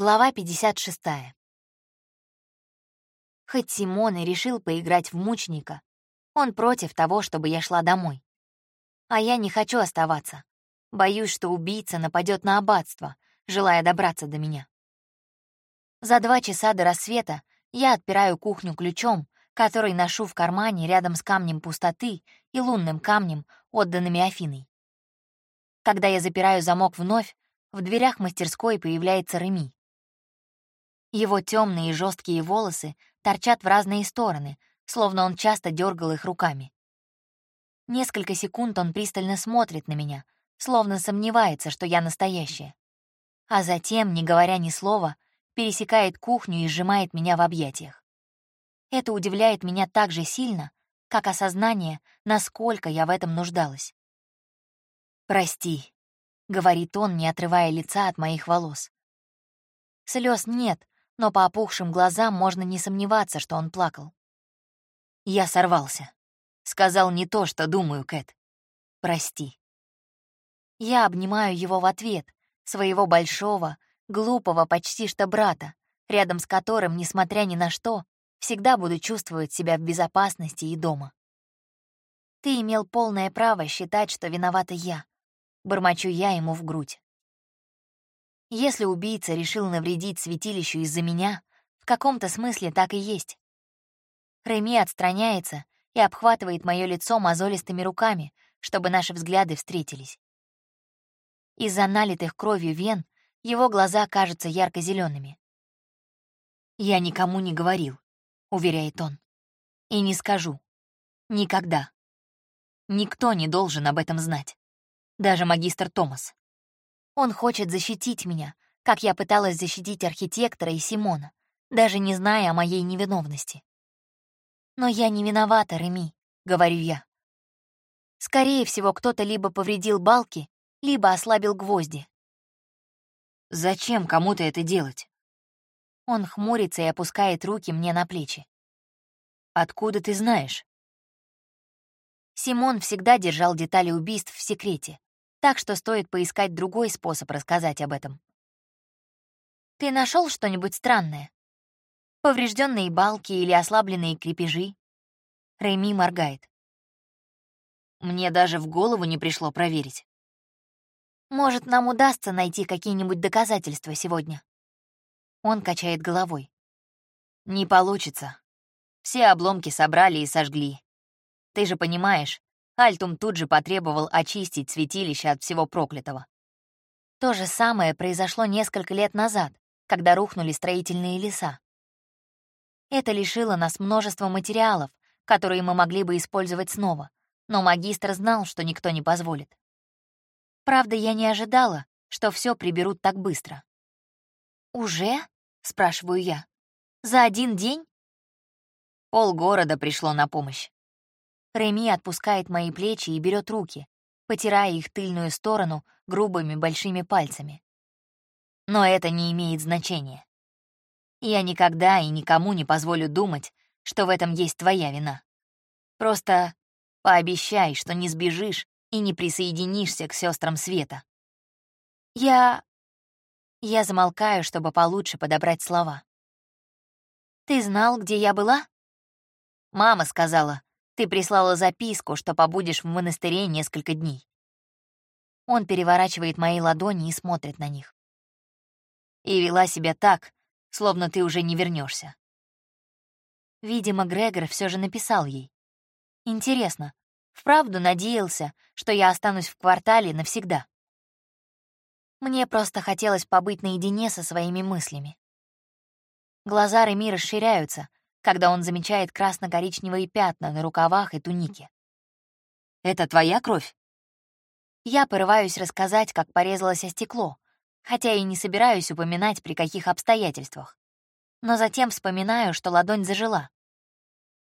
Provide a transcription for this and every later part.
Глава 56. Хоть Симон и решил поиграть в мученика, он против того, чтобы я шла домой. А я не хочу оставаться. Боюсь, что убийца нападет на аббатство, желая добраться до меня. За два часа до рассвета я отпираю кухню ключом, который ношу в кармане рядом с камнем пустоты и лунным камнем, отданными Афиной. Когда я запираю замок вновь, в дверях мастерской появляется Реми. Его темные и жесткие волосы торчат в разные стороны, словно он часто дергал их руками. Несколько секунд он пристально смотрит на меня, словно сомневается, что я настоящая. А затем, не говоря ни слова, пересекает кухню и сжимает меня в объятиях. Это удивляет меня так же сильно, как осознание, насколько я в этом нуждалась. «Прости», — говорит он, не отрывая лица от моих волос. Слез нет, но по опухшим глазам можно не сомневаться, что он плакал. Я сорвался. Сказал не то, что думаю, Кэт. Прости. Я обнимаю его в ответ, своего большого, глупого почти что брата, рядом с которым, несмотря ни на что, всегда буду чувствовать себя в безопасности и дома. Ты имел полное право считать, что виновата я. Бормочу я ему в грудь. Если убийца решил навредить святилищу из-за меня, в каком-то смысле так и есть. Реми отстраняется и обхватывает мое лицо мозолистыми руками, чтобы наши взгляды встретились. Из-за налитых кровью вен его глаза кажутся ярко зелеными «Я никому не говорил», — уверяет он. «И не скажу. Никогда. Никто не должен об этом знать. Даже магистр Томас. Он хочет защитить меня, как я пыталась защитить архитектора и Симона, даже не зная о моей невиновности. «Но я не виновата, Реми», — говорю я. Скорее всего, кто-то либо повредил балки, либо ослабил гвозди. «Зачем кому-то это делать?» Он хмурится и опускает руки мне на плечи. «Откуда ты знаешь?» Симон всегда держал детали убийств в секрете, так что стоит поискать другой способ рассказать об этом. Ты нашел что-нибудь странное? Поврежденные балки или ослабленные крепежи? Рэйми моргает. Мне даже в голову не пришло проверить. Может, нам удастся найти какие-нибудь доказательства сегодня? Он качает головой. Не получится. Все обломки собрали и сожгли. Ты же понимаешь, Альтум тут же потребовал очистить святилище от всего проклятого. То же самое произошло несколько лет назад, когда рухнули строительные леса. Это лишило нас множества материалов, которые мы могли бы использовать снова, но магистр знал, что никто не позволит. Правда, я не ожидала, что все приберут так быстро. «Уже?» — спрашиваю я. «За один день?» Полгорода пришло на помощь. Реми отпускает мои плечи и берет руки, потирая их тыльную сторону грубыми большими пальцами. Но это не имеет значения. Я никогда и никому не позволю думать, что в этом есть твоя вина. Просто пообещай, что не сбежишь и не присоединишься к сестрам Света. Я... Я замолкаю, чтобы получше подобрать слова. «Ты знал, где я была?» Мама сказала, ты прислала записку, что побудешь в монастыре несколько дней. Он переворачивает мои ладони и смотрит на них. И вела себя так, словно ты уже не вернешься. Видимо, Грегор все же написал ей. Интересно, вправду надеялся, что я останусь в квартале навсегда. Мне просто хотелось побыть наедине со своими мыслями. Глаза Реми расширяются, когда он замечает красно-коричневые пятна на рукавах и тунике. «Это твоя кровь?» Я порываюсь рассказать, как порезалось о стекло, хотя и не собираюсь упоминать, при каких обстоятельствах. Но затем вспоминаю, что ладонь зажила.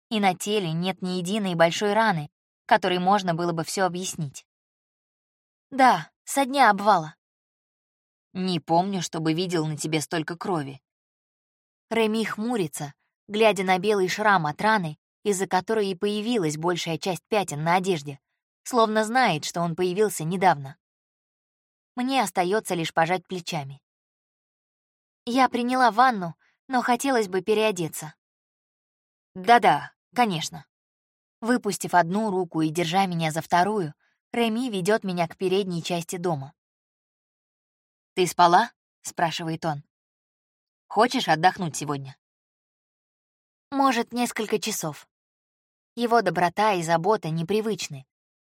И на теле нет ни единой большой раны, которой можно было бы все объяснить. Да, со дня обвала. Не помню, чтобы видел на тебе столько крови. Реми хмурится, глядя на белый шрам от раны, из-за которой и появилась большая часть пятен на одежде, словно знает, что он появился недавно. Мне остается лишь пожать плечами. Я приняла ванну, но хотелось бы переодеться. Да-да, конечно. Выпустив одну руку и держа меня за вторую, Реми ведет меня к передней части дома. «Ты спала?» — спрашивает он. «Хочешь отдохнуть сегодня?» Может, несколько часов. Его доброта и забота непривычны,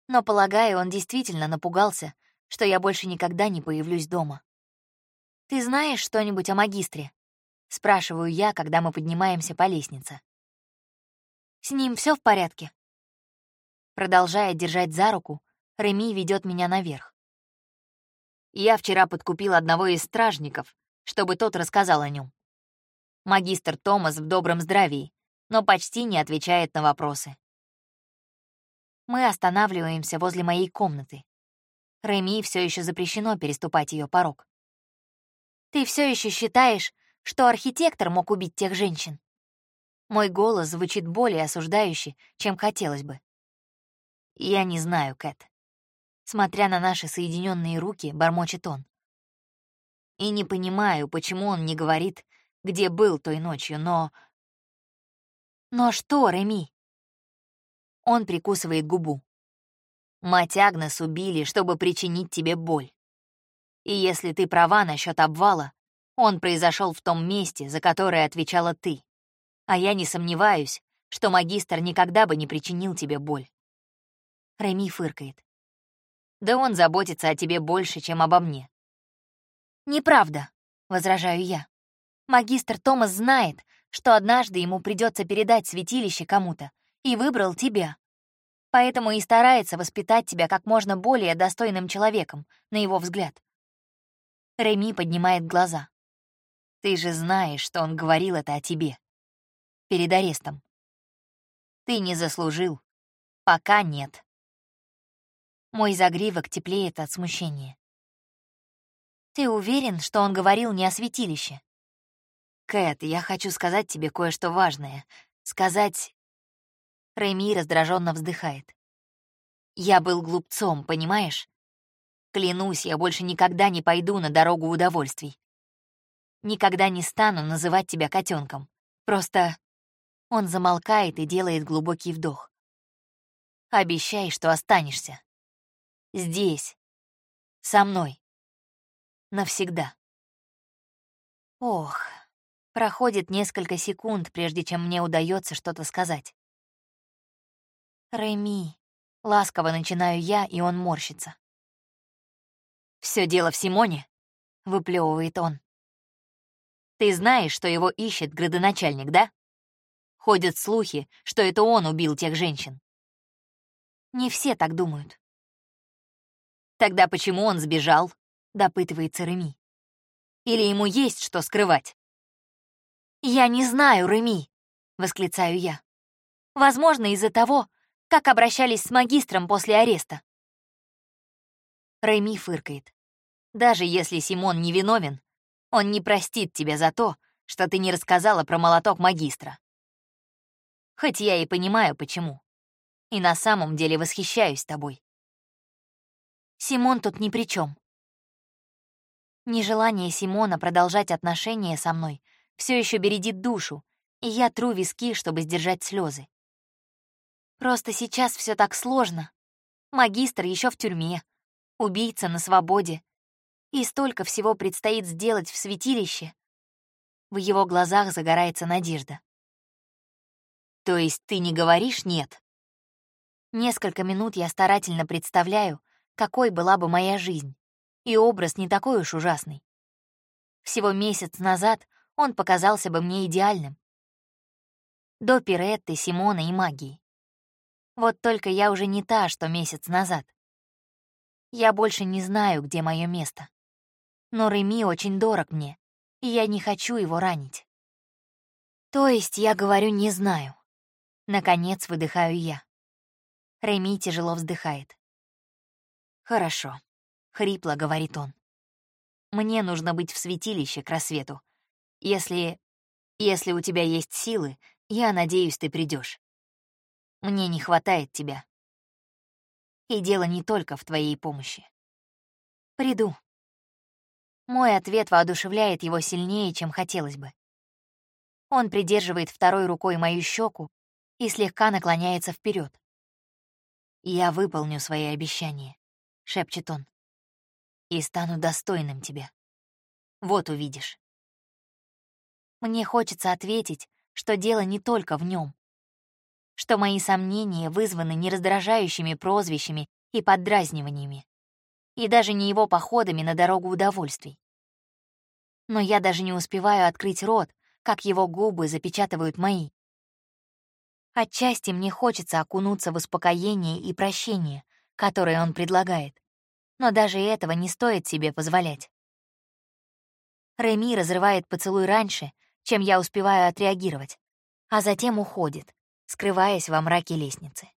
но, полагаю, он действительно напугался, что я больше никогда не появлюсь дома. «Ты знаешь что-нибудь о магистре?» — спрашиваю я, когда мы поднимаемся по лестнице. «С ним все в порядке?» Продолжая держать за руку, Реми ведет меня наверх. Я вчера подкупил одного из стражников, чтобы тот рассказал о нем. Магистр Томас в добром здравии, но почти не отвечает на вопросы. Мы останавливаемся возле моей комнаты. Реми все еще запрещено переступать ее порог. Ты все еще считаешь, что архитектор мог убить тех женщин? Мой голос звучит более осуждающе, чем хотелось бы. Я не знаю, Кэт. Смотря на наши соединенные руки, бормочет он. И не понимаю, почему он не говорит, где был той ночью, но... Но что, Реми? Он прикусывает губу. Мать Агнес убили, чтобы причинить тебе боль. И если ты права насчет обвала, он произошел в том месте, за которое отвечала ты а я не сомневаюсь, что магистр никогда бы не причинил тебе боль. Реми фыркает. Да он заботится о тебе больше, чем обо мне. Неправда, возражаю я. Магистр Томас знает, что однажды ему придется передать святилище кому-то, и выбрал тебя. Поэтому и старается воспитать тебя как можно более достойным человеком, на его взгляд. Реми поднимает глаза. Ты же знаешь, что он говорил это о тебе перед арестом. Ты не заслужил. Пока нет. Мой загривок теплеет от смущения. Ты уверен, что он говорил не о святилище? Кэт, я хочу сказать тебе кое-что важное. Сказать... Рэми раздраженно вздыхает. Я был глупцом, понимаешь? Клянусь, я больше никогда не пойду на дорогу удовольствий. Никогда не стану называть тебя котенком. Просто он замолкает и делает глубокий вдох. «Обещай, что останешься. Здесь. Со мной. Навсегда». Ох, проходит несколько секунд, прежде чем мне удается что-то сказать. «Реми», — ласково начинаю я, и он морщится. Все дело в Симоне», — выплевывает он. «Ты знаешь, что его ищет градоначальник, да?» Ходят слухи, что это он убил тех женщин. Не все так думают. Тогда почему он сбежал? Допытывается Реми. Или ему есть что скрывать? «Я не знаю, Реми», — восклицаю я. «Возможно, из-за того, как обращались с магистром после ареста». Реми фыркает. «Даже если Симон невиновен, он не простит тебя за то, что ты не рассказала про молоток магистра. Хоть я и понимаю, почему. И на самом деле восхищаюсь тобой. Симон тут ни при чем. Нежелание Симона продолжать отношения со мной все еще бередит душу, и я тру виски, чтобы сдержать слезы. Просто сейчас все так сложно. Магистр еще в тюрьме, убийца на свободе, и столько всего предстоит сделать в святилище. В его глазах загорается надежда. То есть ты не говоришь «нет»? Несколько минут я старательно представляю, какой была бы моя жизнь, и образ не такой уж ужасный. Всего месяц назад он показался бы мне идеальным. До Пиретты, Симона и магии. Вот только я уже не та, что месяц назад. Я больше не знаю, где мое место. Но Реми очень дорог мне, и я не хочу его ранить. То есть я говорю «не знаю». Наконец выдыхаю я. Реми тяжело вздыхает. «Хорошо», — хрипло говорит он. «Мне нужно быть в святилище к рассвету. Если... если у тебя есть силы, я надеюсь, ты придешь. Мне не хватает тебя. И дело не только в твоей помощи. Приду. Мой ответ воодушевляет его сильнее, чем хотелось бы. Он придерживает второй рукой мою щеку и слегка наклоняется вперед. «Я выполню свои обещания», — шепчет он, — «и стану достойным тебя. Вот увидишь». Мне хочется ответить, что дело не только в нем, что мои сомнения вызваны не раздражающими прозвищами и поддразниваниями, и даже не его походами на дорогу удовольствий. Но я даже не успеваю открыть рот, как его губы запечатывают мои. Отчасти мне хочется окунуться в успокоение и прощение, которое он предлагает, но даже этого не стоит себе позволять. Реми разрывает поцелуй раньше, чем я успеваю отреагировать, а затем уходит, скрываясь во мраке лестницы.